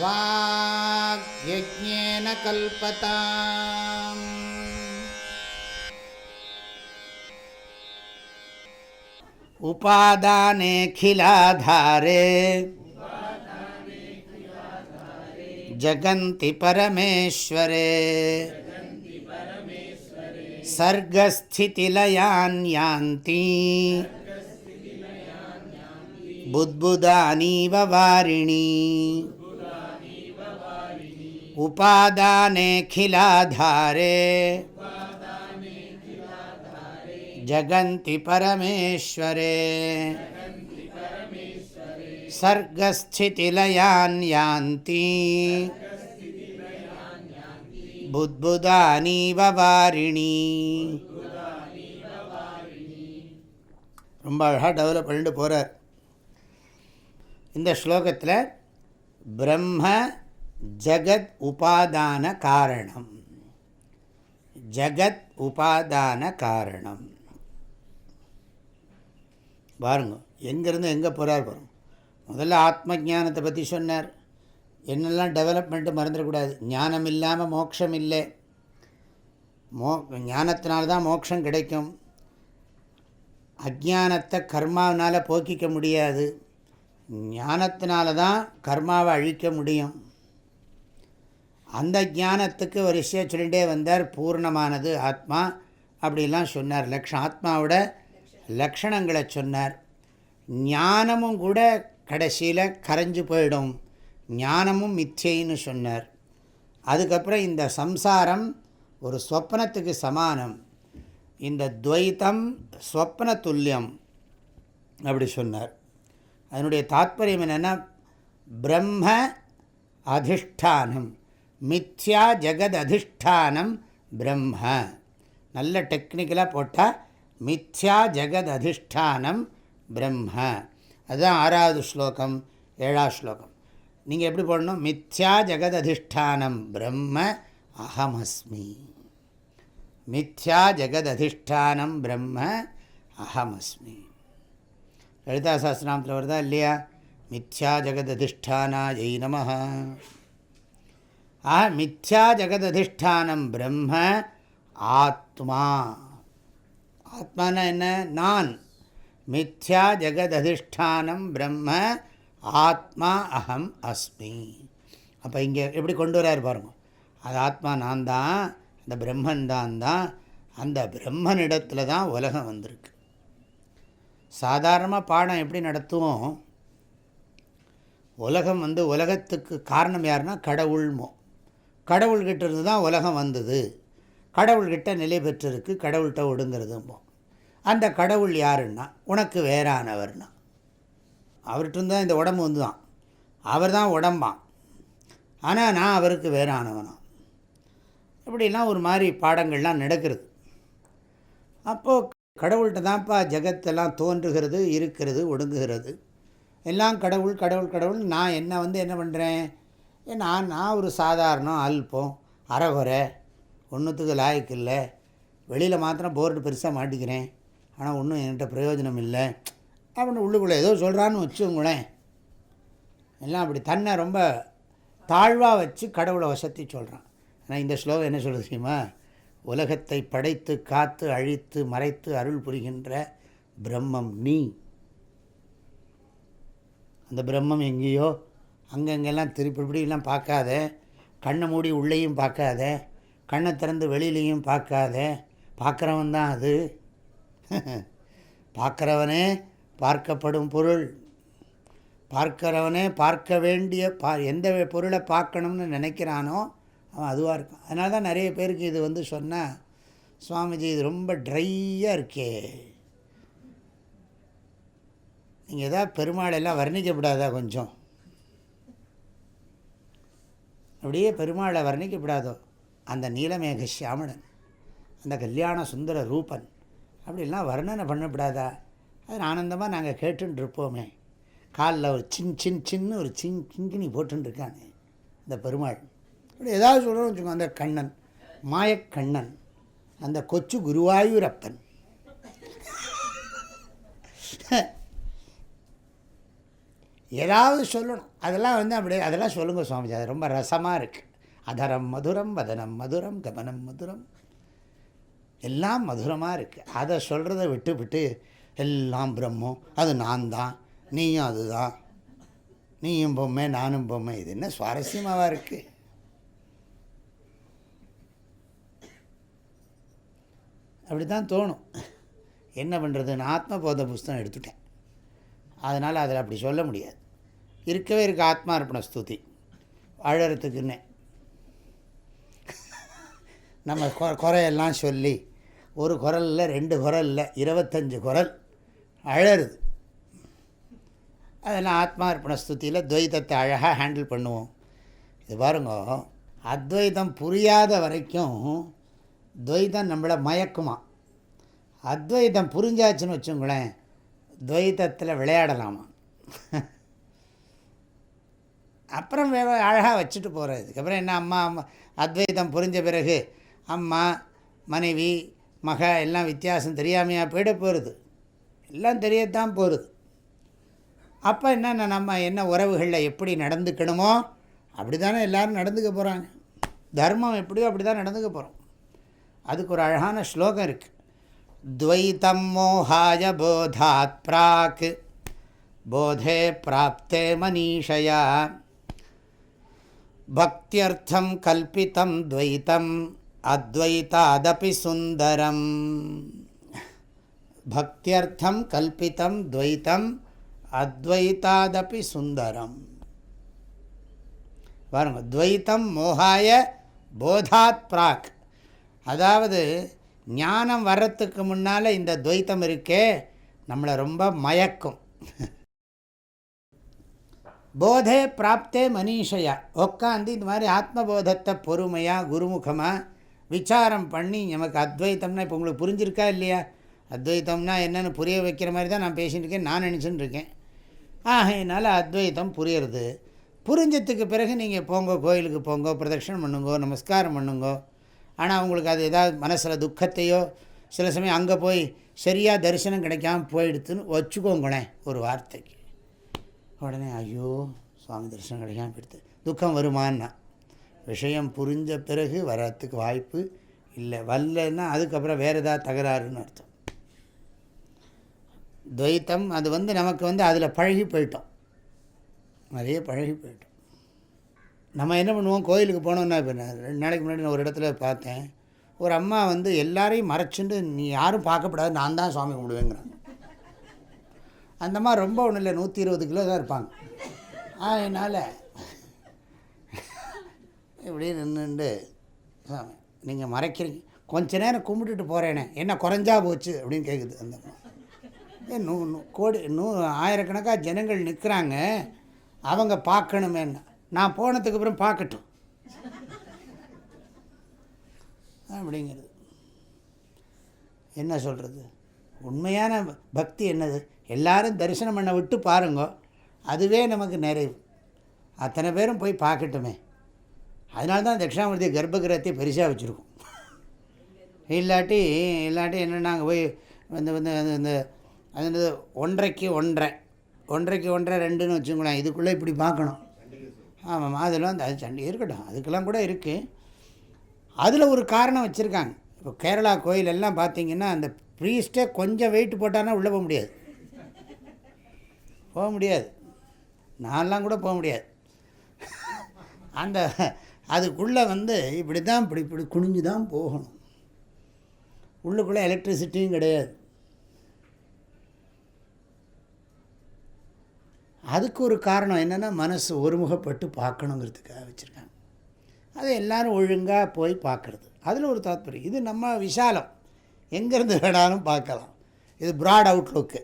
वाग्यज्ञेन कल्पताम्। उपादानेऽखिलाधारे जगन्ति परमेश्वरे। सर्गस्थितिलयान् यान्ति। बुद्बुदानीव वारिणी। उपादानेऽखिलाधारे जगन्ति परमेश्वरे सर्गस्थितिलयान् यान्ति புத்புதானீவ வாரிணி ரொம்ப அழகாக டெவலப் பண்ணிட்டு போகிறார் இந்த ஸ்லோகத்தில் பிரம்ம ஜகத் உபாதான காரணம். ஜகத் உபாதான காரணம். பாருங்க எங்கேருந்து எங்கே போகிறார் பாருங்க. முதல்ல ஆத்ம ஜானத்தை பற்றி சொன்னார். என்னெல்லாம் டெவலப்மெண்ட்டு மறந்துடக்கூடாது. ஞானம் இல்லாமல் மோட்சம் இல்லை. மோ ஞானத்தினால்தான் மோட்சம் கிடைக்கும். அஜானத்தை கர்மாவினால் போக்கிக்க முடியாது. ஞானத்தினால தான் கர்மாவை அழிக்க முடியும். அந்த ஞானத்துக்கு ஒரு விஷயம் சொல்லிகிட்டே வந்தார் பூர்ணமானது ஆத்மா அப்படிலாம் சொன்னார். லக்ஷம் ஆத்மாவோட லக்ஷணங்களை சொன்னார். ஞானமும் கூட கடைசியில் கரைஞ்சு போயிடும். ஞானமும் மிச்சைன்னு சொன்னார். அதுக்கப்புறம் இந்த சம்சாரம் ஒரு ஸ்வப்னத்துக்கு சமானம். இந்த துவைத்தம் ஸ்வப்ன துல்லியம் அப்படி சொன்னார். அதனுடைய தாத்பரியம் என்னென்னா பிரம்ம அதிஷ்டானம். மித்யா ஜெகத் அதிஷ்டானம் பிரம்ம. நல்ல டெக்னிக்கலாக போட்டால் மித்யா ஜெகத் அதிஷ்டானம் பிரம்ம. அதுதான் ஆறாவது ஸ்லோகம் ஏழாவது ஸ்லோகம். நீங்கள் எப்படி போடணும்? மித்யா ஜெகத் அதிஷ்டானம் பிரம்ம அகமஸ்மி மித்யா ஜெகத் அதிஷ்டானம் பிரம்ம அகமஸ்மி லலிதா சாஸ்திரநாமத்தில் வருதா இல்லையா? மித்யா ஜெகத் அதிஷ்டானா ஜெய் நமஹா. ஆஹ மித்யா ஜெகததிஷ்டானம் பிரம்ம ஆத்மா. ஆத்மானா என்ன? நான். மித்யா ஜெகததிஷ்டானம் பிரம்ம ஆத்மா அகம் அஸ்மி. அப்போ இங்கே எப்படி கொண்டு வரார் பாருங்க. அது ஆத்மா நான் தான் அந்த பிரம்மன் தான் தான் அந்த பிரம்மனிடத்தில் தான் உலகம் வந்திருக்கு. சாதாரணமாக பாடம் எப்படி நடத்துவோம்? உலகம் வந்து உலகத்துக்கு காரணம் யாருன்னா கடவுள்மோ கடவுள்கிட்ட இருந்து தான் உலகம் வந்தது. கடவுள்கிட்ட நிலை பெற்றிருக்கு கடவுள்கிட்ட ஒடுங்கிறதுமோ அந்த கடவுள் யாருன்னா உனக்கு வேறானவர்னா. அவர்கிட்ட தான் இந்த உடம்பு வந்து தான் அவர் தான் உடம்பான். ஆனால் நான் அவருக்கு வேறானவனாம் இப்படிலாம் ஒரு மாதிரி பாடங்கள்லாம் நடக்கிறது. அப்போது கடவுள்கிட்ட தான்ப்பா ஜெகத்தெல்லாம் தோன்றுகிறது இருக்கிறது ஒடுங்குகிறது. எல்லாம் கடவுள் கடவுள் கடவுள். நான் என்ன வந்து என்ன பண்ணுறேன் நான் நான் ஒரு சாதாரணம் அல்பம் அறகுறை ஒன்றுத்துக்கு லாய்க்கு இல்லை. வெளியில் மாத்திரம் போர்டு பெருசாக மாட்டிக்கிறேன். ஆனால் ஒன்றும் என்கிட்ட பிரயோஜனம் இல்லை. அப்படின்னு உள்ளுக்குள்ளே ஏதோ சொல்கிறான்னு வச்சுங்களேன் எல்லாம் அப்படி தன்னை ரொம்ப தாழ்வாக வச்சு கடவுளை வசத்தி சொல்கிறான் ஆனால் இந்த ஸ்லோகம் என்ன சொல்லுது சீமா உலகத்தை படைத்து காத்து அழித்து மறைத்து அருள் புரிகின்ற பிரம்மம் நீ. அந்த பிரம்மம் எங்கேயோ அங்கங்கெல்லாம் திருப்பி இப்படிலாம் பார்க்காத. கண்ணை மூடி உள்ளேயும் பார்க்காத. கண்ணை திறந்து வெளியிலையும் பார்க்காத. பார்க்குறவன் தான் அது. பார்க்குறவனே பார்க்கப்படும் பொருள். பார்க்கிறவனே பார்க்க வேண்டிய பா எந்த பொருளை பார்க்கணும்னு நினைக்கிறானோ அவன் அதுவாக இருக்கான். அதனால தான் நிறைய பேருக்கு இது வந்து சொன்னால் சுவாமிஜி இது ரொம்ப ட்ரையாக இருக்கே. நீங்கள் எதாவது பெருமாளெல்லாம் வர்ணிக்கப்படாதா கொஞ்சம்? அப்படியே பெருமாளை வர்ணிக்கப்படாதோ? அந்த நீலமேக சியாமணன் அந்த கல்யாண சுந்தர ரூபன் அப்படிலாம் வர்ணனை பண்ணப்படாதா? அது ஆனந்தமாக நாங்கள் கேட்டுருப்போமே காலில் ஒரு சின் சின் சின்னு ஒரு சின் கிங்கினி போட்டுருக்கானே இந்த பெருமாள். அப்படி ஏதாவது சொல்லணும்னு வச்சுக்கோங்க அந்த கண்ணன் மாயக்கண்ணன் அந்த கொச்சு குருவாயூரப்பன். ஏதாவது சொல்லணும். அதெல்லாம் வந்து அப்படியே அதெல்லாம் சொல்லுங்கள் சுவாமிஜி. அது ரொம்ப ரசமாக இருக்குது அதரம் மதுரம் வதனம் மதுரம் கமனம் மதுரம். எல்லாம் மதுரமாக இருக்குது அதை சொல்கிறத விட்டு விட்டு எல்லாம் பிரம்மம். அது நான் தான். நீயும் அதுதான். நீயும் பொம்மை நானும் பொம்மை. இது என்ன சுவாரஸ்யமாக இருக்குது அப்படி தான் தோணும். என்ன பண்ணுறது நான் ஆத்மபோத புஸ்தகம் எடுத்துட்டேன். அதனால் அதில் அப்படி சொல்ல முடியாது. இருக்கவே இருக்க ஆத்மார்ப்பண ஸ்துதி. அழறதுக்குன்னு. நம்ம கொ குறையெல்லாம் சொல்லி ஒரு குரலில் ரெண்டு குரலில் இருபத்தஞ்சு குரல் அழறுது. அதெல்லாம் ஆத்மார்ப்பண ஸ்துதியில் துவைதத்தை அழகாக ஹேண்டில் பண்ணுவோம். இது பாருங்க அத்வைதம் புரியாத வரைக்கும் துவைதம் நம்மளை மயக்குமா? அத்வைதம் புரிஞ்சாச்சுன்னு வச்சுங்களேன் துவைதத்தில் விளையாடலாமா? அப்புறம் அழகாக வச்சுட்டு போகிறது இதுக்கப்புறம் என்ன அம்மா அம்மா அத்வைதம் புரிஞ்ச பிறகு அம்மா மனைவி மக எல்லாம் வித்தியாசம் தெரியாமையாக போயிட போகிறது எல்லாம் தெரியத்தான் போகிறது அப்போ என்னென்ன நம்ம என்ன உறவுகளில் எப்படி நடந்துக்கணுமோ அப்படி தானே எல்லோரும் நடந்துக்க போகிறாங்க தர்மம் எப்படியோ அப்படி தான் நடந்துக்க போகிறோம் அதுக்கு ஒரு அழகான ஸ்லோகம் இருக்குது துவைத்தம் மோகாய போதாத் பிராக் போதே பிராப்தே மனிஷயா பக்தியர்த்தம் கல்பித்தம் துவைத்தம் அத்வைத்தாதபி சுந்தரம் பக்தியர்த்தம் கல்பித்தம் துவைத்தம் அத்வைத்தாதபி சுந்தரம் பாருங்க துவைத்தம் மோகாய போதாத் பிராக் அதாவது ஞானம் வர்றதுக்கு முன்னால் இந்த துவைத்தம் இருக்கே நம்மளை ரொம்ப மயக்கும்। போதே பிராப்தே மனிஷையா. உட்காந்து இந்த மாதிரி ஆத்மபோதத்தை பொறுமையாக குருமுகமாக விசாரம் பண்ணி நமக்கு அத்வைத்தம்னா இப்போ உங்களுக்கு புரிஞ்சிருக்கா இல்லையா? அத்வைத்தம்னா என்னென்னு புரிய வைக்கிற மாதிரி தான் நான் பேசிகிட்டு இருக்கேன் நான் நினச்சின்னு இருக்கேன். ஆகையினால அத்வைத்தம் புரியுறது. புரிஞ்சதுக்கு பிறகு நீங்கள் போங்க கோயிலுக்கு போங்க பிரதட்சணம் பண்ணுங்கோ நமஸ்காரம் பண்ணுங்கோ. ஆனால் உங்களுக்கு அது ஏதாவது மனசில் துக்கத்தையோ சில சமயம் அங்கே போய் சரியாக தரிசனம் கிடைக்காம போயிடுத்துன்னு வச்சுக்கோங்களேன் ஒரு வார்த்தைக்கு. உடனே ஐயோ சுவாமி தரிசனம் கிடைக்காம போயிடுது. துக்கம் வருமானா விஷயம் புரிஞ்ச பிறகு வரத்துக்கு வாய்ப்பு இல்லை. வரலன்னா அதுக்கப்புறம் வேறு ஏதாவது தகராறுன்னு அர்த்தம். துவைத்தம் அது வந்து நமக்கு வந்து அதில் பழகி போயிட்டோம். நிறைய பழகி போயிட்டோம். நம்ம என்ன பண்ணுவோம்? கோயிலுக்கு போனோம்னா இப்போ ரெண்டு நாளைக்கு முன்னாடி நான் ஒரு இடத்துல பார்த்தேன். ஒரு அம்மா வந்து எல்லாரையும் மறைச்சுட்டு நீ யாரும் பார்க்கப்படாது. நான் தான் சுவாமி கும்பிடுவேங்கிறாங்க. அந்த மாதிரி ரொம்ப ஒன்றும் இல்லை நூற்றி இருபது கிலோ தான் இருப்பாங்க. அதனால் இப்படி நின்றுண்டு சாமி நீங்கள் மறைக்கிறீங்க. கொஞ்ச நேரம் கும்பிட்டுட்டு போகிறேனே என்ன குறைஞ்சா போச்சு அப்படின்னு கேட்குது அந்த அம்மா. ஏ நூ நூ கோடி நூ ஆயிரக்கணக்காக ஜனங்கள் நிற்கிறாங்க அவங்க பார்க்கணுமேன்னு. நான் போனதுக்கு அப்புறம் பார்க்கட்டும். அப்படிங்கிறது. என்ன சொல்கிறது உண்மையான பக்தி என்னது? எல்லாரும் தரிசனம் பண்ண விட்டு பாருங்க. அதுவே நமக்கு நிறைவு. அத்தனை பேரும் போய் பார்க்கட்டுமே. அதனால தான் தட்சிணாமூர்த்தி கர்ப்பகிரகத்தை பெருசாக வச்சுருக்கோம். இல்லாட்டி இல்லாட்டி என்ன நாங்கள் போய் வந்து வந்து அந்த இந்த அது ஒன்றரைக்கு ஒன்றரை. ஒன்றைக்கு ஒன்றரை ரெண்டுன்னு வச்சுக்கோங்களேன். இதுக்குள்ளே இப்படி பார்க்கணும். ஆமாம் அதெல்லாம் அந்த அது சண்டை இருக்கட்டும். அதுக்கெல்லாம் கூட இருக்குது அதில் ஒரு காரணம் வச்சுருக்காங்க. இப்போ கேரளா கோயில் எல்லாம் பார்த்தீங்கன்னா அந்த ப்ரீஸ்ட்டே கொஞ்சம் வெயிட் போட்டானா உள்ளே போக முடியாது. போக முடியாது. நான்லாம் கூட போக முடியாது. அந்த அதுக்குள்ளே வந்து இப்படி தான் இப்படி இப்படி குனிஞ்சு தான் போகணும். உள்ளுக்குள்ளே எலக்ட்ரிசிட்டியும் கிடையாது. அதுக்கு ஒரு காரணம் என்னென்னா மனசு ஒருமுகப்பட்டு பார்க்கணுங்கிறதுக்காக வச்சுருக்காங்க. அதை எல்லோரும் ஒழுங்காக போய் பார்க்குறது. அதில் ஒரு தாத்பரியம். இது நம்ம விசாலம் எங்கேருந்து வேணாலும் பார்க்கலாம். இது ப்ராட் அவுட்லுக்கு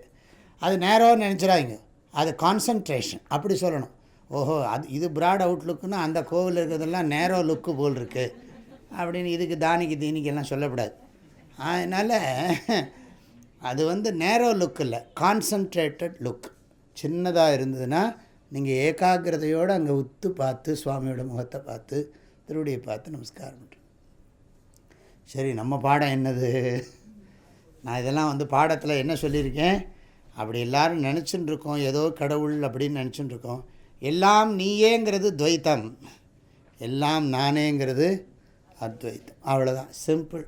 அது நேரம் நினச்சிடாதீங்க. அது கான்சன்ட்ரேஷன் அப்படி சொல்லணும். ஓஹோ அது இது ப்ராட் அவுட்லுக்குன்னா அந்த கோவில் இருக்கிறதெல்லாம் நேரோ லுக்கு போல் இருக்குது அப்படின்னு இதுக்கு தானிக்கு தீனிக்கெல்லாம் சொல்லக்கூடாது அதனால் அது வந்து நேரோ லுக் இல்லை. கான்சன்ட்ரேட்டட் லுக் சின்னதாக இருந்ததுன்னா நீங்கள் ஏகாகிரதையோடு அங்கே உத்து பார்த்து சுவாமியோட முகத்தை பார்த்து திருவடியை பார்த்து நமஸ்காரம் சரி நம்ம பாடம் என்னது? நான் இதெல்லாம் வந்து பாடத்தில் என்ன சொல்லியிருக்கேன்? அப்படி எல்லாரும் நினச்சின்னு இருக்கோம் ஏதோ கடவுள் அப்படின்னு நினச்சின்னு இருக்கோம் எல்லாம் நீயேங்கிறது துவைத்தம். எல்லாம் நானேங்கிறது அத்வைத்தம். அவ்வளோதான் சிம்பிள்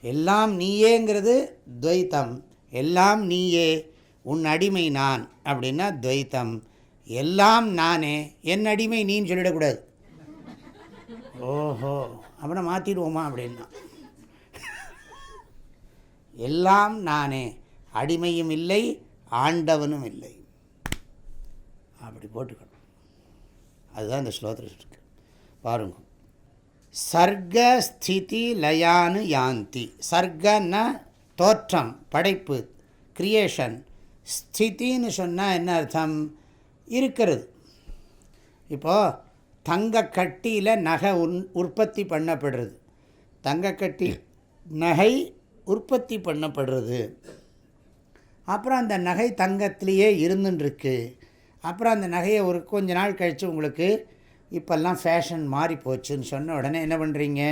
எல்லாம் நீயேங்கிறது துவைத்தம். எல்லாம் நீயே உன் அடிமை நான் அப்படின்னா துவைத்தம். எல்லாம் நானே என் அடிமை நீன்னு சொல்லிடக்கூடாது. ஓஹோ அப்படின்னா மாற்றிடுவோமா அப்படின்னா. எல்லாம் நானே. அடிமையும் இல்லை ஆண்டவனும் இல்லை. அப்படி போட்டுக்கணும். அதுதான் இந்த ஸ்லோகத்தில் இருக்கு பாருங்க. சர்க்க ஸ்திதி லயானு யாந்தி. சர்க்கன்னா தோற்றம் படைப்பு கிரியேஷன் ஸ்தித்தின்னு சொன்னால் என்ன அர்த்தம்? இருக்கிறது. இப்போது தங்கக்கட்டியில் நகை உன் உற்பத்தி பண்ணப்படுறது. தங்கக்கட்டி நகை உற்பத்தி பண்ணப்படுறது. அப்புறம் அந்த நகை தங்கத்திலேயே இருந்துட்டுருக்கு அப்புறம் அந்த நகையை ஒரு கொஞ்ச நாள் கழித்து உங்களுக்கு இப்போல்லாம் ஃபேஷன் மாறி போச்சுன்னு சொன்ன உடனே என்ன பண்ணுறீங்க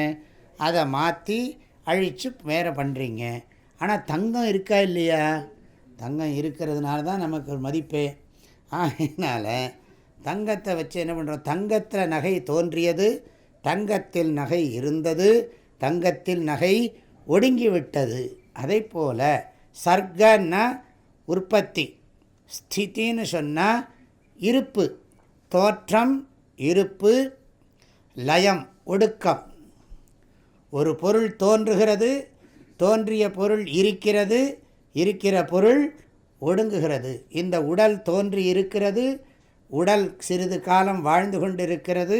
அதை மாற்றி அழித்து வேறு பண்ணுறீங்க ஆனால் தங்கம் இருக்கா இல்லையா? தங்கம் இருக்கிறதுனால தான் நமக்கு ஒரு மதிப்பே. அதனால் தங்கத்தை வச்சு என்ன பண்ணுறோம் தங்கத்தில் நகை தோன்றியது தங்கத்தில் நகை இருந்தது தங்கத்தில் நகை ஒடுங்கி விட்டது. அதே போல் சர்க்கன்னா உற்பத்தி. ஸ்தித்தின்னு சொன்னால் இருப்பு தோற்றம் இருப்பு லயம் ஒடுக்கம். ஒரு பொருள் தோன்றுகிறது தோன்றிய பொருள் இருக்கிறது இருக்கிற பொருள் ஒடுங்குகிறது. இந்த உடல் தோன்றி இருக்கிறது உடல் சிறிது காலம் வாழ்ந்து கொண்டிருக்கிறது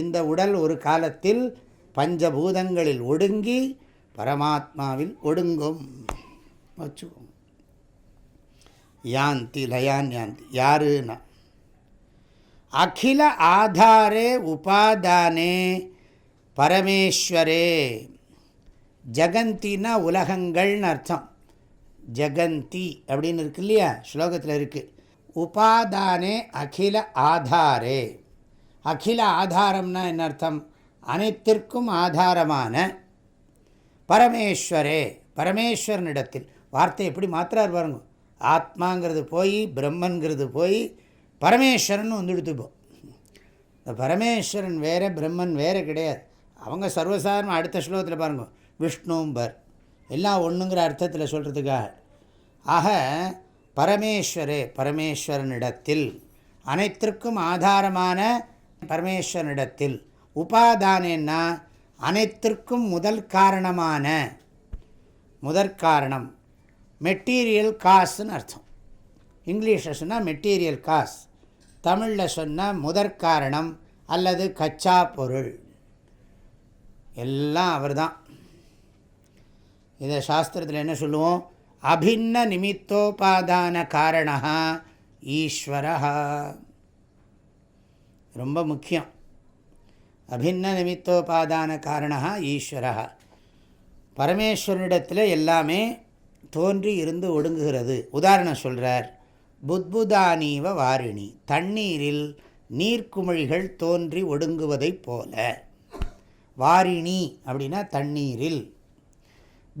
இந்த உடல் ஒரு காலத்தில் பஞ்சபூதங்களில் ஒடுங்கி பரமாத்மாவில் ஒடுங்கும். வச்சுக்கோங்க யாந்தி லயான் யாந்தி யாருன்னா அகில ஆதாரே உபாதானே பரமேஸ்வரே ஜகந்தினா உலகங்கள்னு அர்த்தம் ஜகந்தி அப்படின்னு இருக்கு இல்லையா ஸ்லோகத்தில் இருக்குது உபாதானே அகில ஆதாரே அகில ஆதாரம்னா என்ன அர்த்தம் அனைத்திற்கும் ஆதாரமான பரமேஸ்வரே பரமேஸ்வரனிடத்தில் வார்த்தை எப்படி மாத்திரார் பாருங்க ஆத்மாங்கிறது போய் பிரம்மன்கிறது போய் பரமேஸ்வரன் வந்துடுத்துப்போம் இந்த பரமேஸ்வரன் வேறு பிரம்மன் வேறு கிடையாது. அவங்க சர்வசாதாரணம் அடுத்த ஸ்லோகத்தில் பாருங்கள் விஷ்ணும்பர். எல்லாம் ஒன்றுங்கிற அர்த்தத்தில் சொல்கிறதுக்காக ஆக பரமேஸ்வரே பரமேஸ்வரனிடத்தில் அனைத்திற்கும் ஆதாரமான பரமேஸ்வரனிடத்தில் உபாதானேன்னா அனைத்திற்கும் முதல் காரணமான முதற்காரணம் மெட்டீரியல் காசுன்னு அர்த்தம். இங்கிலீஷில் சொன்னால் மெட்டீரியல் காஸ். தமிழில் சொன்னால் முதற் காரணம் அல்லது கச்சா பொருள். எல்லாம் அவர் தான் இதை சாஸ்திரத்தில் என்ன சொல்லுவோம்? அபின்ன நிமித்தோபாதான காரணா ஈஸ்வரா ரொம்ப முக்கியம். அபின்ன நிமித்தோபாதான காரணா ஈஸ்வரா பரமேஸ்வரனிடத்தில் எல்லாமே தோன்றி இருந்து ஒடுங்குகிறது. உதாரணம் சொல்கிறார் புத்புதானீவ வாரிணி தண்ணீரில் நீர்க்குமிழிகள் தோன்றி ஒடுங்குவதைப் போல. வாரிணி அப்படின்னா தண்ணீரில்.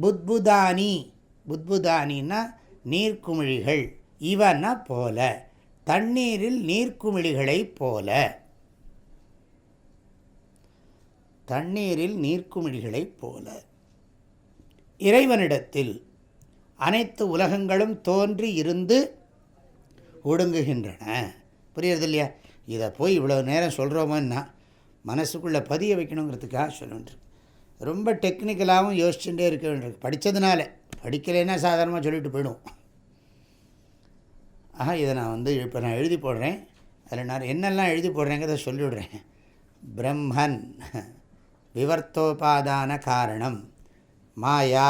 புத்புதானி புத்புதானின்னா நீர்க்குமிழிகள் இவன்னா போல. தண்ணீரில் நீர்க்குமிழிகளைப் போல. தண்ணீரில் நீர்க்குமிழிகளைப் போல. இறைவனிடத்தில் அனைத்து உலகங்களும் தோன்றி இருந்து ஒடுங்குகின்றன. புரியுறது இல்லையா? இதை போய் இவ்வளோ நேரம் சொல்கிறோமோன்னா மனசுக்குள்ளே பதிய வைக்கணுங்கிறதுக்காக சொல்லுன்ட்டு ரொம்ப டெக்னிக்கலாகவும் யோசிச்சுட்டே இருக்க வேண்டியிருக்கு. படித்ததுனால படிக்கலைன்னா சாதாரணமாக சொல்லிட்டு போயிடும் ஆஹா இதை நான் வந்து இப்போ நான் எழுதி போடுறேன். அதில் நான் என்னெல்லாம் எழுதி போடுறேங்கிறத சொல்லிவிடுறேன். பிரம்மன் விவர்த்தோபாதான காரணம் மாயா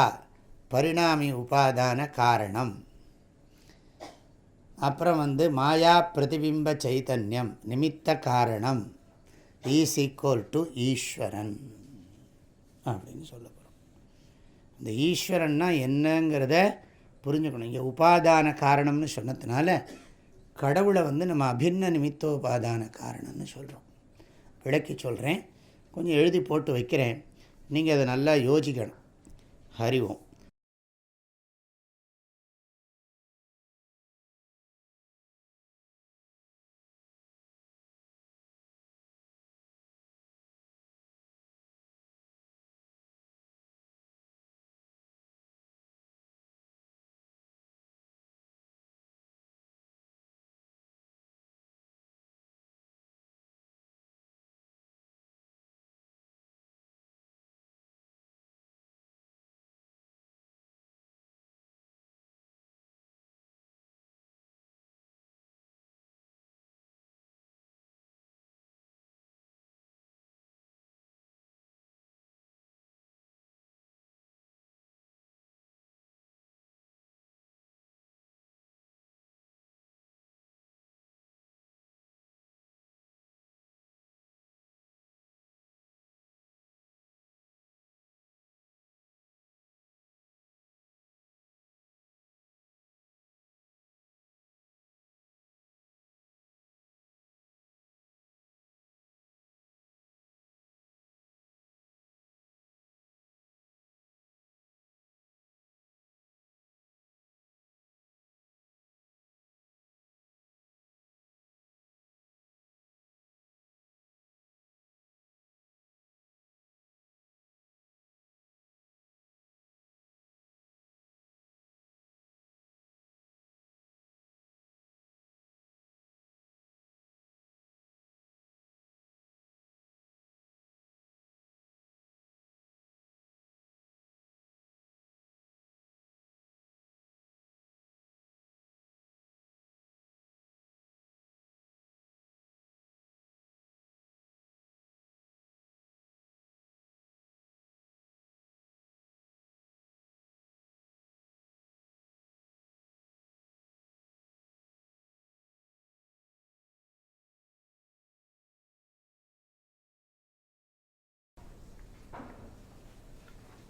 பரிணாமி உபாதான காரணம். அப்புறம் வந்து மாயா பிரதிபிம்ப சைத்தன்யம் நிமித்த காரணம். ஈஸ் ஈக்குவல் டு ஈஸ்வரன் அப்படின்னு சொல்ல போகிறோம் இந்த ஈஸ்வரன்னா என்னங்கிறத புரிஞ்சுக்கணும். இங்கே உபாதான காரணம்னு சொன்னதுனால கடவுளை வந்து நம்ம அபின்ன நிமித்தோபாதான காரணம்னு சொல்கிறோம் விளக்கி சொல்கிறேன் கொஞ்சம் எழுதி போட்டு வைக்கிறேன். நீங்கள் அதை நல்லா யோசிக்கணும். ஹரிவோம்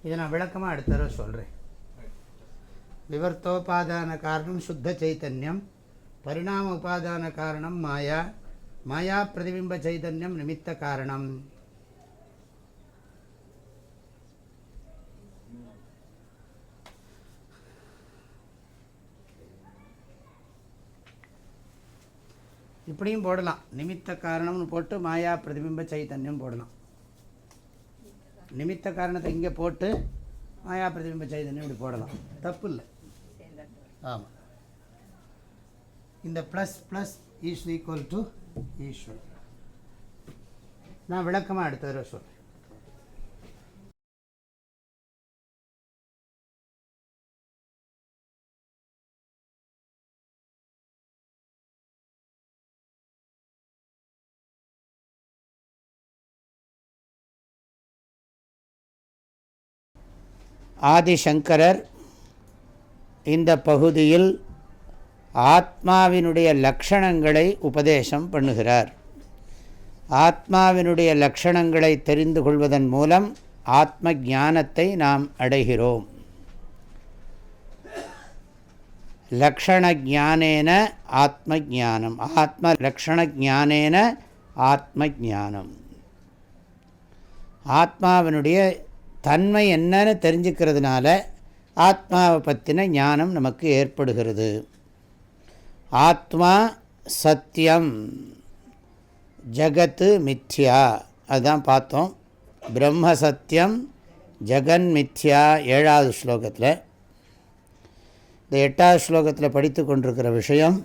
இதை நான் விளக்கமாக அடுத்த சொல்கிறேன் விவர்த்தோபாதான காரணம் சுத்த சைத்தன்யம் பரிணாம உபாதான காரணம் மாயா மாயா பிரதிபிம்ப சைதன்யம் நிமித்த காரணம். இப்படியும் போடலாம். நிமித்த காரணம்னு போட்டு மாயா பிரதிபிம்ப சைத்தன்யம் போடலாம். நிமித்த காரணத்தை இங்கே போட்டு மாயா பிரதிபிம்ப சைதன்யம் இப்படி போடலாம். தப்பு இல்லை ஆமாம் இந்த plus plus is equal to ஈஸ்வரன் நான் விளக்கமாக அடுத்த தடவை சொல்கிறேன் ஆதிசங்கரர் இந்த பகுதியில் ஆத்மாவினுடைய லக்ஷணங்களை உபதேசம் பண்ணுகிறார். ஆத்மாவினுடைய லக்ஷணங்களை தெரிந்து கொள்வதன் மூலம் ஆத்ம ஞானத்தை நாம் அடைகிறோம். லக்ஷண ஜானேன ஆத்ம ஜானம் ஆத்ம லக்ஷண ஜானேன ஆத்ம ஜானம் ஆத்மாவினுடைய தன்மை என்னன்னு தெரிஞ்சுக்கிறதுனால ஆத்மாவை பற்றின ஞானம் நமக்கு ஏற்படுகிறது. ஆத்மா சத்தியம் ஜகத்து மித்யா. அதுதான் பார்த்தோம். பிரம்ம சத்தியம் ஜெகன் மித்யா ஏழாவது ஸ்லோகத்தில். இந்த எட்டாவது ஸ்லோகத்தில் படித்து கொண்டிருக்கிற விஷயம்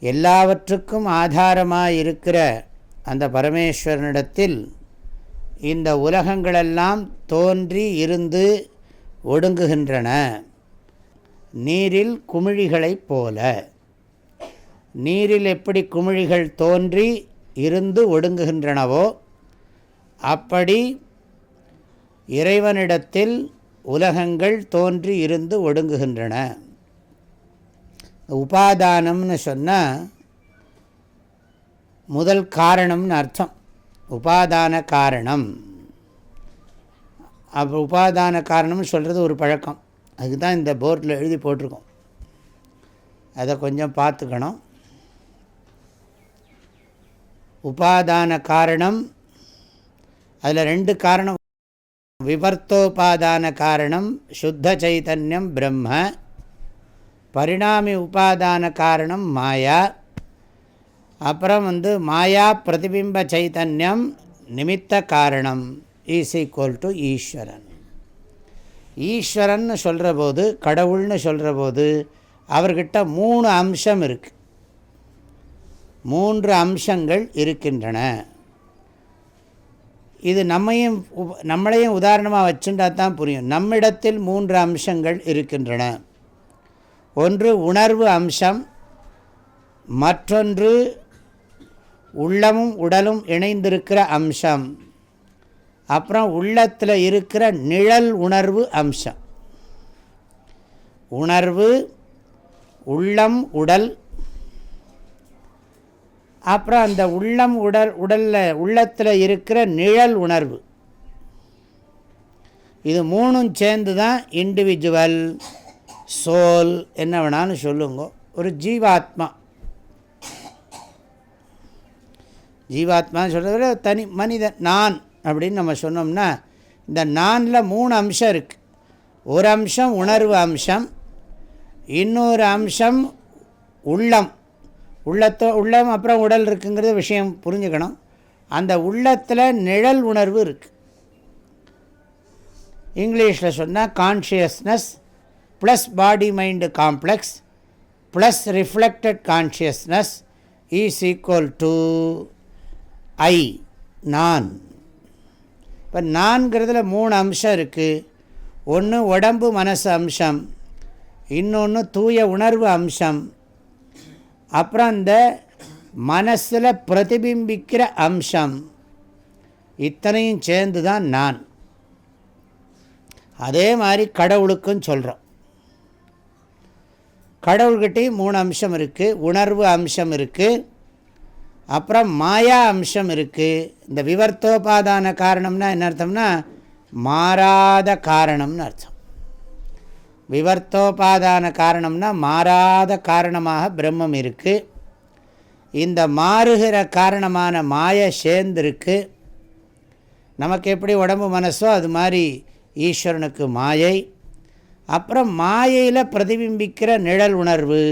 எல்லாவற்றுக்கும் ஆதாரமாக இருக்கிற அந்த பரமேஸ்வரனிடத்தில் இந்த உலகங்களெல்லாம் தோன்றி இருந்து ஒடுங்குகின்றன. நீரில் குமிழிகளைப் போல. நீரில் எப்படி குமிழிகள் தோன்றி இருந்து ஒடுங்குகின்றனவோ அப்படி இறைவனிடத்தில் உலகங்கள் தோன்றி இருந்து ஒடுங்குகின்றன. உபாதானம்னு சொன்னால் முதல் காரணம்னு அர்த்தம். உபாதான காரணம். அப்போ உபாதான காரணம்னு சொல்கிறது ஒரு பழக்கம். அதுக்கு தான் இந்த போர்டில் எழுதி போட்டிருக்கோம். அதை கொஞ்சம் பார்த்துக்கணும். உபாதான காரணம். அதில் ரெண்டு காரணம். விவர்த்தோபாதான காரணம் சுத்த சைத்தன்யம் பிரம்ம. பரிணாமி உபாதான காரணம் மாயா. அப்புறம் வந்து மாயா பிரதிபிம்ப சைத்தன்யம் நிமித்த காரணம். இஸ் ஈக்குவல் டு ஈஸ்வரன். ஈஸ்வரன் சொல்கிற போது கடவுள்னு சொல்கிற போது அவர்கிட்ட மூணு அம்சம் இருக்குது மூன்று அம்சங்கள் இருக்கின்றன. இது நம்மையும் நம்மளையும் உதாரணமாக வச்சுட்டா தான் புரியும். நம்மிடத்தில் மூன்று அம்சங்கள் இருக்கின்றன. ஒன்று உணர்வு அம்சம் மற்றொன்று உள்ளமும் உடலும் இணைந்திருக்கிற அம்சம். அப்புறம் உள்ளத்தில் இருக்கிற நிழல் உணர்வு அம்சம். உணர்வு உள்ளம் உடல். அப்புறம் அந்த உள்ளம் உடல் உடலில் உள்ளத்தில் இருக்கிற நிழல் உணர்வு. இது மூணும் சேர்ந்து தான் இண்டிவிஜுவல் சோல் என்ன வேணாலும் சொல்லுங்க. ஒரு ஜீவாத்மா. ஜீவாத்மான்னு சொல்கிறத தனி மனிதன் நான் அப்படின்னு நம்ம சொன்னோம்னா இந்த நானில் மூணு அம்சம் இருக்குது ஒரு அம்சம் உணர்வு அம்சம் இன்னொரு அம்சம் உள்ளம். உள்ளத்தோ உள்ளம் அப்புறம் உடல் இருக்குங்கிறது விஷயம் புரிஞ்சுக்கணும். அந்த உள்ளத்தில் நிழல் உணர்வு இருக்குது இங்கிலீஷில் சொன்னால் consciousness plus body mind complex plus reflected consciousness is equal to I நான். இப்போ நான்கிறதுல மூணு அம்சம் இருக்குது ஒன்று உடம்பு மனசு அம்சம். இன்னொன்று தூய உணர்வு அம்சம். அப்புறம் அந்த மனசில் பிரதிபிம்பிக்கிற அம்சம். இத்தனையும் சேர்ந்து தான் நான். அதே மாதிரி கடவுளுக்கும் சொல்கிறோம் கடவுள்கிட்டையும் மூணு அம்சம் இருக்குது உணர்வு அம்சம் இருக்குது அப்புறம் மாயா அம்சம் இருக்குது இந்த விவர்த்தோபாதான காரணம்னா என்ன அர்த்தம்னா மாறாத காரணம்னு அர்த்தம். விவர்த்தோபாதான காரணம்னா மாறாத காரணமாக பிரம்மம் இருக்குது இந்த மாறுகிற காரணமான மாய சேர்ந்திருக்கு. நமக்கு எப்படி உடம்பு மனசோ அது மாதிரி ஈஸ்வரனுக்கு மாயை. அப்புறம் மாயையில் பிரதிபிம்பிக்கிற நிழல் உணர்வு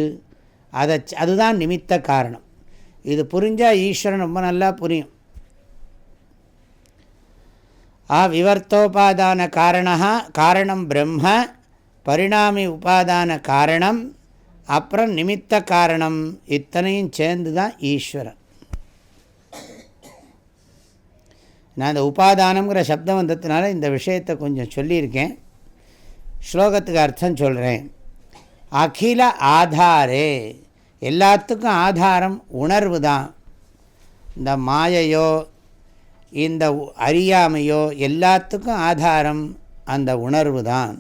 அதை அதுதான் நிமித்த காரணம். இது புரிஞ்சால் ஈஸ்வரன் ரொம்ப நல்லா புரியும். ஆ விவர்த்தோபாதான காரணா காரணம் பிரம்ம பரிணாமி உபாதான காரணம் அப்புறம் நிமித்த காரணம் இத்தனையும் சேர்ந்து தான் ஈஸ்வரன். நான் இந்த உபாதானங்கிற சப்தம் வந்ததுனால இந்த விஷயத்தை கொஞ்சம் சொல்லியிருக்கேன். ஸ்லோகத்துக்கு அர்த்தம் சொல்கிறேன் அகில ஆதாரே. எல்லாத்துக்கும் ஆதாரம் உணர்வு தான். இந்த மாயையோ இந்த அறியாமையோ எல்லாத்துக்கும் ஆதாரம் அந்த உணர்வு தான்.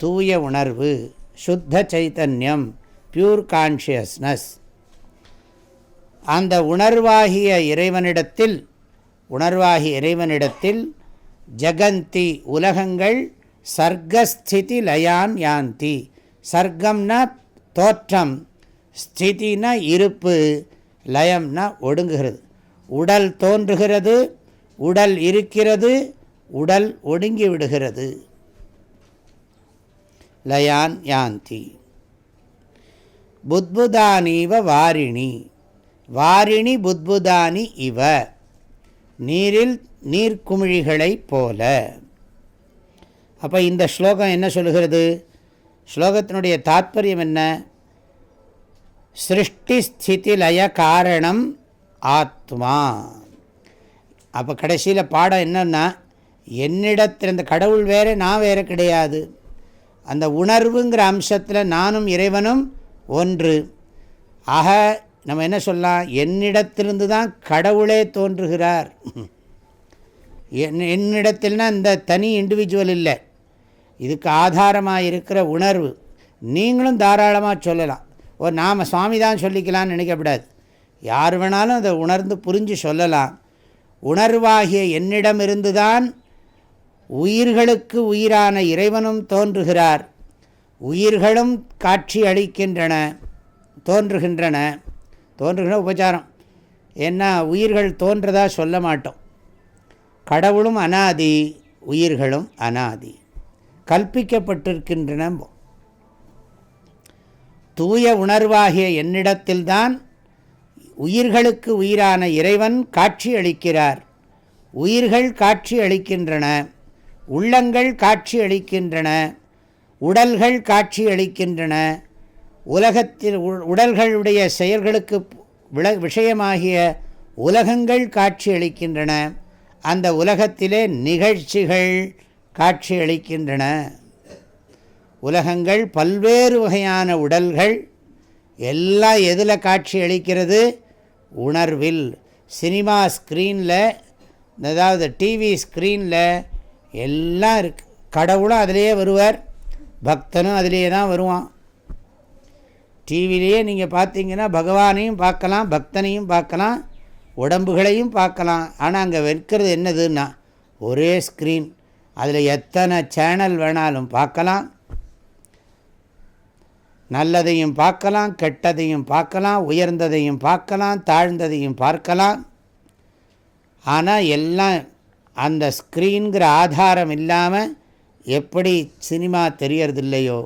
தூய உணர்வு சுத்த சைத்தன்யம் பியூர் கான்ஷியஸ்னஸ் அந்த உணர்வாகிய இறைவனிடத்தில் உணர்வாகிய இறைவனிடத்தில் ஜகந்தி உலகங்கள் சர்க்கஸ்திதி லயான் யாந்தி. சர்க்கம்னா தோற்றம். ஸ்திதினா இருப்பு லயம்னா ஒடுங்குகிறது. உடல் தோன்றுகிறது உடல் இருக்கிறது உடல் ஒடுங்கி விடுகிறது. லயான் யாந்தி. புத்புதானீவ வாரிணி. வாரிணி புத்புதானி இவ. நீரில் நீர்க்குமிழிகளைப் போல. அப்போ இந்த ஸ்லோகம் என்ன சொல்கிறது ஸ்லோகத்தினுடைய தாத்பரியம் என்ன? சிருஷ்டி ஸ்திதி லய காரணம் ஆத்மா. அப்போ கடைசியில் பாடம் என்னென்னா என்னிடத்தில் இந்த கடவுள் வேறு நான் வேறு கிடையாது. அந்த உணர்வுங்கிற அம்சத்தில் நானும் இறைவனும் ஒன்று. ஆக நம்ம என்ன சொல்லலாம்? என்னிடத்திலிருந்து தான் கடவுளே தோன்றுகிறார். என் என்னிடத்தில்னா இந்த தனி இண்டிவிஜுவல் இல்லை. இதுக்கு ஆதாரமாக இருக்கிற உணர்வு. நீங்களும் தாராளமாக சொல்லலாம். ஓ நாம் சுவாமி தான் சொல்லிக்கலாம்னு நினைக்கப்படாது யார் வேணாலும் அதை உணர்ந்து புரிஞ்சு சொல்லலாம். உணர்வாகிய என்னிடமிருந்து தான் உயிர்களுக்கு உயிரான இறைவனும் தோன்றுகிறார். உயிர்களும் காட்சி அளிக்கின்றன தோன்றுகின்றன. தோன்றுகிற உபச்சாரம். ஏன்னா உயிர்கள் தோன்றதா சொல்ல மாட்டோம். கடவுளும் அனாதி உயிர்களும் அனாதி. கல்பிக்கப்பட்டிருக்கின்றன தூய உணர்வாகிய என்னிடத்தில்தான் உயிர்களுக்கு உயிரான இறைவன் காட்சி அளிக்கிறார். உயிர்கள் காட்சி அளிக்கின்றன உள்ளங்கள் காட்சி அளிக்கின்றன உடல்கள் காட்சி அளிக்கின்றன. உலகத்தில் உடல்களுடைய செயல்களுக்கு விள விஷயமாகிய உலகங்கள் காட்சி அளிக்கின்றன. அந்த உலகத்திலே நிகழ்ச்சிகள் காட்சி அளிக்கின்றன. உலகங்கள் பல்வேறு வகையான உடல்கள் எல்லாம் எதில் காட்சி அளிக்கிறது? உணர்வில். சினிமா ஸ்க்ரீனில் அதாவது டிவி ஸ்க்ரீனில் எல்லாம் இருக்கு. கடவுளும் அதிலேயே வருவார் பக்தனும் அதிலேயே தான் வருவான். டிவிலேயே நீங்கள் பார்த்தீங்கன்னா பகவானையும் பார்க்கலாம் பக்தனையும் பார்க்கலாம் உடம்புகளையும் பார்க்கலாம். ஆனால் அங்கே வைக்கிறது என்னதுன்னா ஒரே ஸ்க்ரீன் அதில் எத்தனை சேனல் வேணாலும் பார்க்கலாம். நல்லதையும் பார்க்கலாம் கெட்டதையும் பார்க்கலாம் உயர்ந்ததையும் பார்க்கலாம் தாழ்ந்ததையும் பார்க்கலாம். ஆனால் எல்லாம் அந்த ஸ்க்ரீன்கிற ஆதாரம் இல்லாமல் எப்படி சினிமா தெரியறதில்லையோ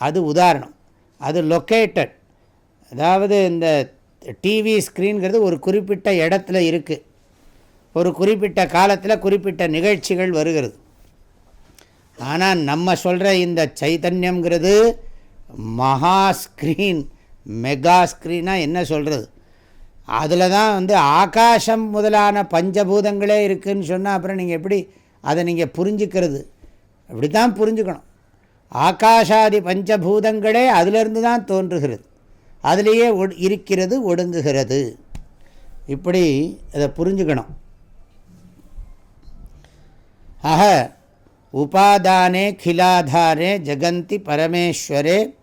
அது உதாரணம். அது லொக்கேட்டட் அதாவது இந்த டிவி ஸ்க்ரீன்கிறது ஒரு குறிப்பிட்ட இடத்துல இருக்குது ஒரு குறிப்பிட்ட காலத்தில் குறிப்பிட்ட நிகழ்ச்சிகள் வருகிறது. ஆனால் நம்ம சொல்கிற இந்த சைத்தன்யங்கிறது மகா ஸ்க்ரீன் மெகா ஸ்க்ரீனாக என்ன சொல்கிறது அதில் தான் வந்து ஆகாசம் முதலான பஞ்சபூதங்களே இருக்குதுன்னு சொன்னால் அப்புறம் நீங்கள் எப்படி அதை நீங்கள் புரிஞ்சுக்கிறது? அப்படி தான் புரிஞ்சுக்கணும். ஆகாஷாதி பஞ்சபூதங்களே அதிலிருந்து தான் தோன்றுகிறது. அதிலேயே இருக்கிறது ஒடுங்குகிறது. இப்படி அதை புரிஞ்சுக்கணும். ஆக உபாதானே கிலாதாரே ஜகந்தி பரமேஸ்வரே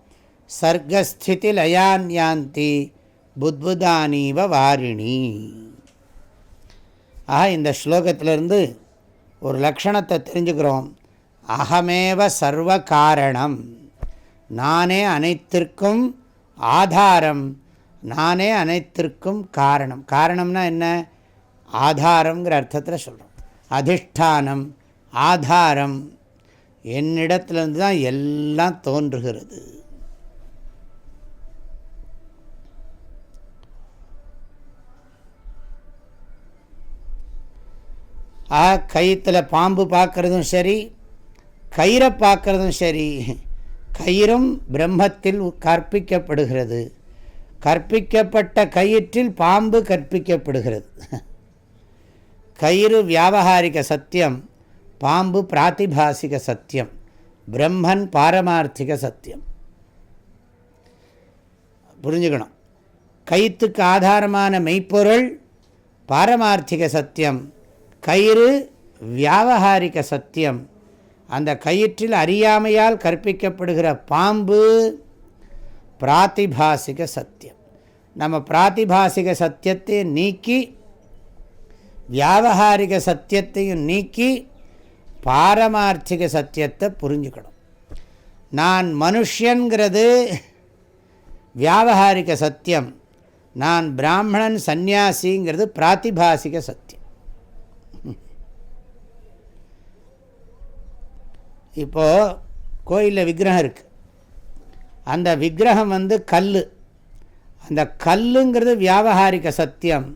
சர்க்கஸ்திதி லயான்யாந்தி புத்புதானீவ வாரிணி. ஆக இந்த ஸ்லோகத்திலிருந்து ஒரு லக்ஷணத்தை தெரிஞ்சுக்கிறோம். அகமேவ சர்வ காரணம் நானே அனைத்திற்கும் ஆதாரம். நானே அனைத்திற்கும் காரணம். காரணம்னா என்ன? ஆதாரங்கிற அர்த்தத்தில் சொல்கிறோம் அதிஷ்டானம் ஆதாரம். என்னிடத்துலேருந்து தான் எல்லாம் தோன்றுகிறது. ஆ கயிற்றில் பாம்பு பார்க்குறதும் சரி கயிறை பார்க்குறதும் சரி கயிறும் பிரம்மத்தில் கற்பிக்கப்படுகிறது. கற்பிக்கப்பட்ட கயிற்றில் பாம்பு கற்பிக்கப்படுகிறது. கயிறு வியாபகாரிக சத்தியம் பாம்பு பிராத்திபாசிக சத்தியம் பிரம்மன் பாரமார்த்திக சத்தியம். புரிஞ்சுக்கணும். கயிற்றுக்கு ஆதாரமான மெய்ப்பொருள் பாரமார்த்திக சத்தியம் கயிறு வியாபகாரிக சத்தியம். அந்த கயிற்றில் அறியாமையால் கற்பிக்கப்படுகிற பாம்பு பிராத்திபாசிக சத்தியம். நம்ம பிராத்திபாசிக சத்தியத்தை நீக்கி வியாபகாரிக சத்தியத்தையும் நீக்கி பாரமார்த்திக சத்தியத்தை புரிஞ்சுக்கணும். நான் மனுஷங்கிறது வியாபகாரிக சத்தியம். நான் பிராமணன் சந்நியாசிங்கிறது பிராத்திபாசிக சத்தியம். இப்போது கோயிலில் விக்கிரகம் இருக்குது அந்த விக்கிரகம் வந்து கல் அந்த கல்லுங்கிறது வியாபகாரிக சத்தியம்.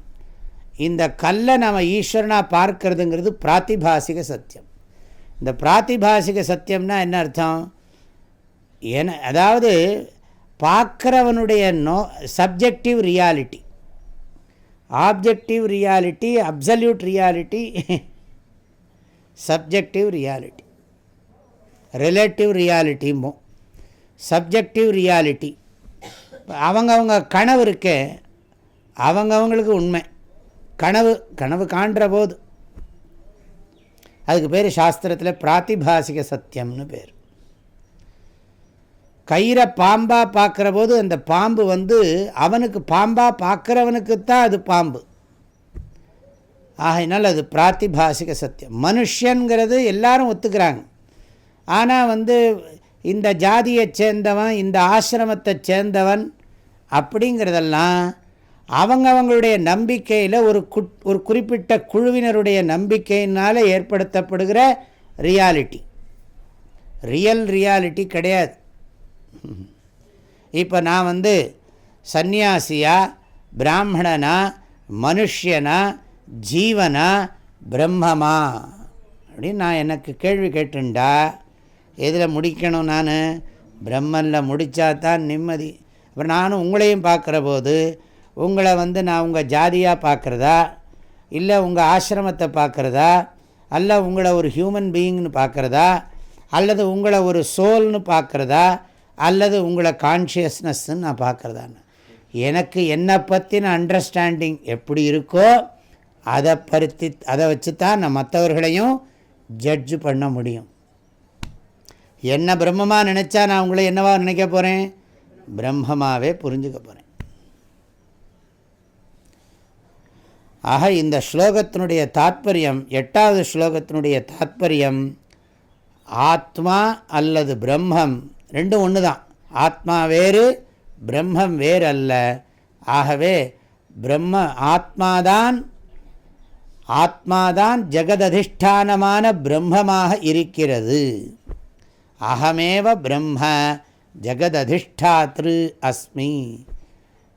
இந்த கல்லை நம்ம ஈஸ்வரனாக பார்க்கறதுங்கிறது பிராத்திபாசிக சத்தியம். இந்த பிராத்திபாசிக சத்தியம்னா என்ன அர்த்தம்? என அதாவது பார்க்குறவனுடைய no subjective reality objective reality absolute reality subjective reality relative ரியாலிட்டிம்போ subjective reality அவங்கவுங்க கனவு இருக்கே அவங்கவுங்களுக்கு உண்மை. கனவு கனவு காண்ற போது. அதுக்கு பேர் சாஸ்திரத்தில் பிராத்திபாசிக சத்தியம்னு பேர். கயிறை பாம்பாக பார்க்குற போது அந்த பாம்பு வந்து அவனுக்கு பாம்பாக பார்க்குறவனுக்கு தான் அது பாம்பு. ஆகையினால் அது பிராத்திபாசிக சத்தியம். மனுஷங்கிறது எல்லாரும் ஒத்துக்கிறாங்க. ஆனால் வந்து இந்த ஜாதியை சேர்ந்தவன் இந்த ஆசிரமத்தை சேர்ந்தவன் அப்படிங்கிறதெல்லாம் அவங்கவங்களுடைய நம்பிக்கையில் ஒரு குட் ஒரு குறிப்பிட்ட குழுவினருடைய நம்பிக்கையினால் ஏற்படுத்தப்படுகிற ரியாலிட்டி. ரியல் ரியாலிட்டி கிடையாது. இப்போ நான் வந்து சந்நியாசியா பிராமணனா மனுஷனா ஜீவனா பிரம்மமா அப்படின்னு நான் எனக்கு கேள்வி கேட்டுண்டா எதில் முடிக்கணும் நான்? பிரம்மனில் முடித்தா தான் நிம்மதி. அப்புறம் நானும் உங்களையும் பார்க்குற போது உங்களை வந்து நான் உங்கள் ஜாதியாக பார்க்குறதா? இல்லை உங்கள் ஆசிரமத்தை பார்க்குறதா? அல்ல உங்களை ஒரு ஹியூமன் பீயிங்னு பார்க்குறதா? அல்லது உங்களை ஒரு சோல்னு பார்க்குறதா? அல்லது உங்களை கான்ஷியஸ்னஸ்ன்னு நான் பார்க்குறதான்னு. எனக்கு என்னை பற்றின அண்டர்ஸ்டாண்டிங் எப்படி இருக்கோ அதை பருத்தி அதை வச்சு தான் நான் மற்றவர்களையும் ஜட்ஜு பண்ண முடியும். என்ன பிரம்மமாக நினச்சா நான் உங்களை என்னவா நினைக்க போகிறேன் பிரம்மமாகவே புரிஞ்சுக்க போகிறேன் ஆக இந்த ஸ்லோகத்தினுடைய தாத்பரியம் எட்டாவது ஸ்லோகத்தினுடைய தாத்பரியம் ஆத்மா அல்லது பிரம்மம் ரெண்டும் ஒன்று தான் ஆத்மா வேறு பிரம்மம் வேறு அல்ல ஆகவே பிரம்ம ஆத்மாதான் ஆத்மாதான் ஜெகததிஷ்டானமான பிரம்மமாக இருக்கிறது. அகமேவ பிரம்ம ஜகததிஷ்டாத்ரு அஸ்மி.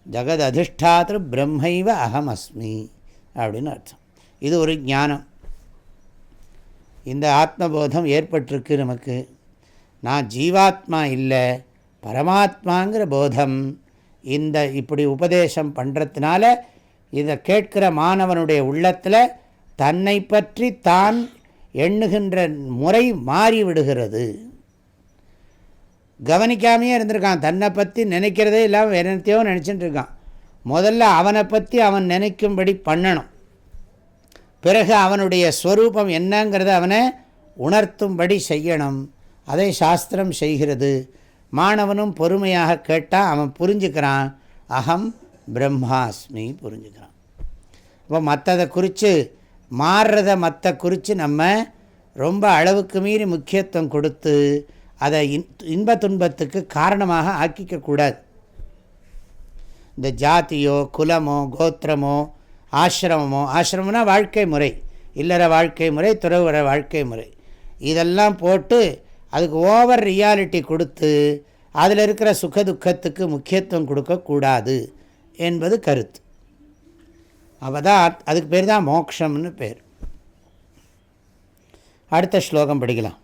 ஜகததிஷ்டாத்ரு பிரம்மைவ அகம் அஸ்மி அப்படின்னு அர்த்தம். இது ஒரு ஞானம். இந்த ஆத்மபோதம் ஏற்பட்டிருக்கு நமக்கு. நான் ஜீவாத்மா இல்லை பரமாத்மாங்கிற போதம் இந்த இப்படி உபதேசம் பண்ணுறதுனால இதை கேட்கிற மாணவனுடைய உள்ளத்தில் தன்னை பற்றி தான் எண்ணுகின்ற முறை மாறிவிடுகிறது. கவனிக்காமையே இருந்திருக்கான். தன்னை பற்றி நினைக்கிறதே இல்லாமல் என்னத்தையோ நினச்சிட்டு இருக்கான். முதல்ல அவனை பற்றி அவன் நினைக்கும்படி பண்ணணும். பிறகு அவனுடைய ஸ்வரூபம் என்னங்கிறத அவனை உணர்த்தும்படி செய்யணும். அதை சாஸ்திரம் செய்கிறது. மாணவனும் பொறுமையாக கேட்டால் அவன் புரிஞ்சுக்கிறான். அகம் பிரம்மாஸ்மி புரிஞ்சுக்கிறான். இப்போ மற்றதை குறித்து மாறுறதை மற்ற குறித்து நம்ம ரொம்ப அளவுக்கு மீறி முக்கியத்துவம் கொடுத்து அதை இன் இன்ப துன்பத்துக்கு காரணமாக ஆக்கிக்கக்கூடாது இந்த ஜாதியோ குலமோ கோத்திரமோ ஆசிரமமோ ஆசிரமம்னா வாழ்க்கை முறை. இல்லற வாழ்க்கை முறை துறவுற வாழ்க்கை முறை. இதெல்லாம் போட்டு அதுக்கு ஓவர் ரியாலிட்டி கொடுத்து அதில் இருக்கிற சுக துக்கத்துக்கு முக்கியத்துவம் கொடுக்கக்கூடாது என்பது கருத்து. அப்போ தான் அதுக்கு பேர் தான் மோக்ஷம்னு பேர். அடுத்த ஸ்லோகம் படிக்கலாம்.